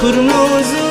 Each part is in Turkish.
Kırmızı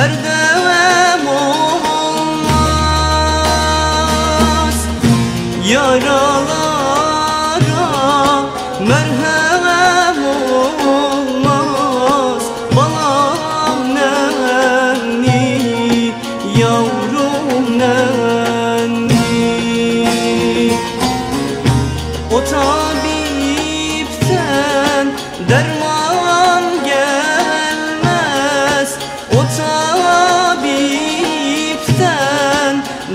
gül her dem olmaz. Yaralara merhem olmaz. Balam nenni yavrum nenni. O tabipten derman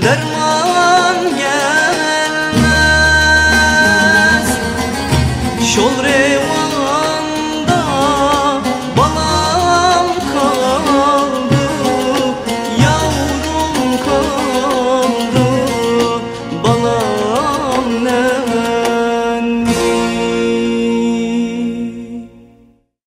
derman gelmez. Şol